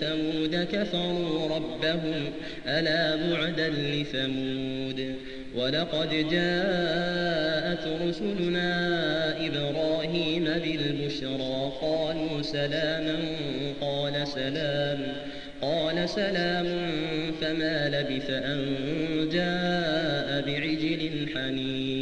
ثمود كفروا ربهم ألا بعدا لثمود ولقد جاءت رسلنا إبراهيم بالبشرى قالوا سلاما قال سلام قال سلام فما لبث أن جاء بعجل حنيذ